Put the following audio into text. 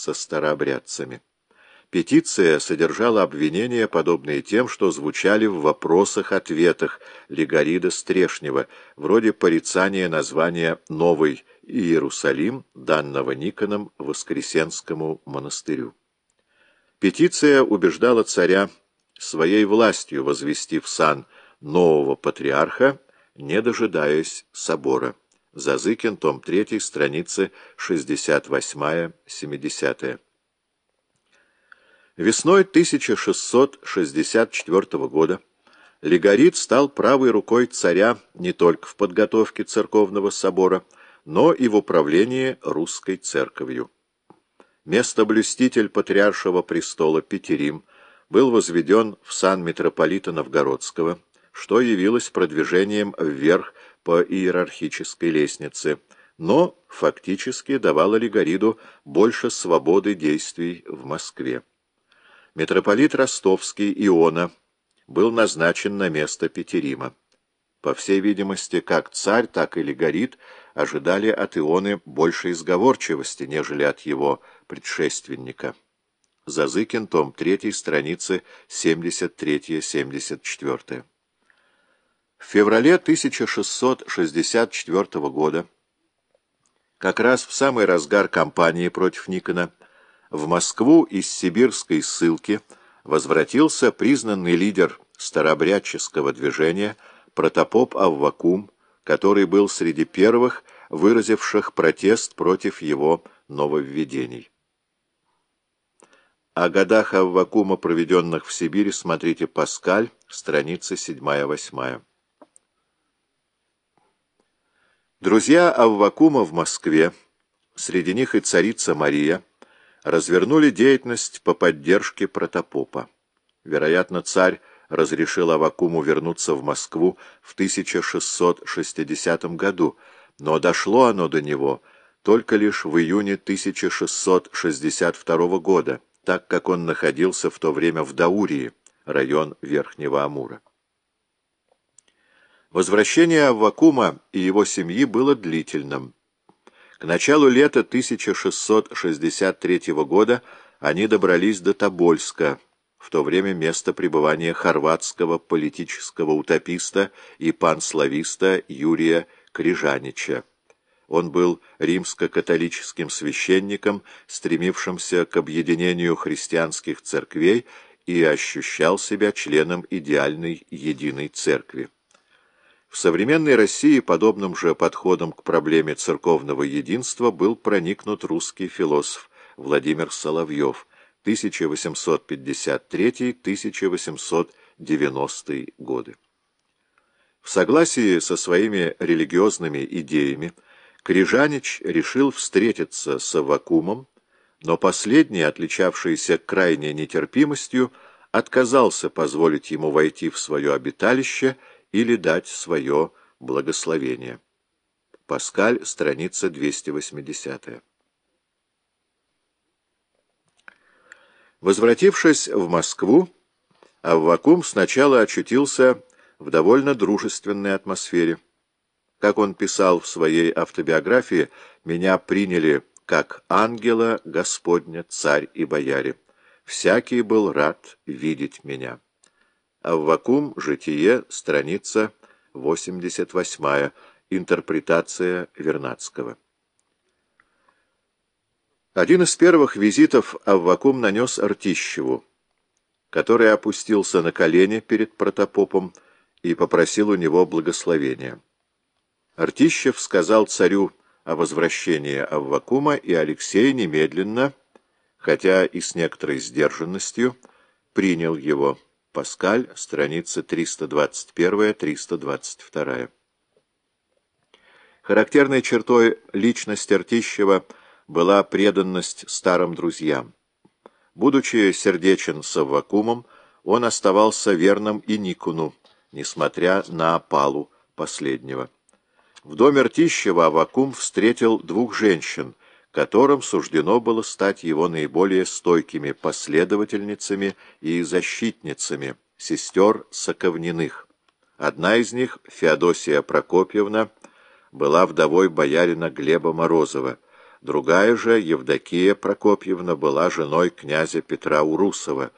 со старообрядцами. Петиция содержала обвинения, подобные тем, что звучали в вопросах-ответах Легорида Стрешнева, вроде порицания названия «Новый Иерусалим», данного Никоном Воскресенскому монастырю. Петиция убеждала царя своей властью возвести в сан нового патриарха, не дожидаясь собора. Зазыкин, том 3, страницы 68-70. Весной 1664 года Легорит стал правой рукой царя не только в подготовке церковного собора, но и в управлении русской церковью. Местоблюститель патриаршего престола Петерим был возведен в сан митрополита Новгородского, что явилось продвижением вверх по иерархической лестнице, но фактически давало Легориду больше свободы действий в Москве. Митрополит Ростовский Иона был назначен на место Петерима. По всей видимости, как царь, так и Легорит ожидали от Ионы большей изговорчивости, нежели от его предшественника. Зазыкин, том 3, страницы 73-74. В феврале 1664 года, как раз в самый разгар кампании против Никона, в Москву из сибирской ссылки возвратился признанный лидер старообрядческого движения протопоп Аввакум, который был среди первых, выразивших протест против его нововведений. О годах Аввакума, проведенных в Сибири, смотрите Паскаль, страницы 7-8. Друзья Аввакума в Москве, среди них и царица Мария, развернули деятельность по поддержке протопопа. Вероятно, царь разрешил Авакуму вернуться в Москву в 1660 году, но дошло оно до него только лишь в июне 1662 года, так как он находился в то время в Даурии, район Верхнего Амура. Возвращение Аввакума и его семьи было длительным. К началу лета 1663 года они добрались до Тобольска, в то время место пребывания хорватского политического утописта и панслависта Юрия Крижанича. Он был римско-католическим священником, стремившимся к объединению христианских церквей и ощущал себя членом идеальной единой церкви. В современной России подобным же подходом к проблеме церковного единства был проникнут русский философ Владимир Соловьев 1853-1890 годы. В согласии со своими религиозными идеями Крижанич решил встретиться с Аввакумом, но последний, отличавшийся крайней нетерпимостью, отказался позволить ему войти в свое обиталище или дать свое благословение. Паскаль, страница 280. Возвратившись в Москву, Аввакум сначала очутился в довольно дружественной атмосфере. Как он писал в своей автобиографии, «Меня приняли как ангела Господня, царь и бояре. Всякий был рад видеть меня». Аввакум, Житие, страница 88, интерпретация Вернадского. Один из первых визитов Аввакум нанес Артищеву, который опустился на колени перед протопопом и попросил у него благословения. Артищев сказал царю о возвращении Аввакума, и Алексей немедленно, хотя и с некоторой сдержанностью, принял его. Паскаль, страница 321-322. Характерной чертой личности Ртищева была преданность старым друзьям. Будучи сердечен с Аввакумом, он оставался верным и Никуну, несмотря на опалу последнего. В доме Ртищева Аввакум встретил двух женщин, которым суждено было стать его наиболее стойкими последовательницами и защитницами, сестер Соковниных. Одна из них, Феодосия Прокопьевна, была вдовой боярина Глеба Морозова, Другая же, Евдокия Прокопьевна, была женой князя Петра Урусова,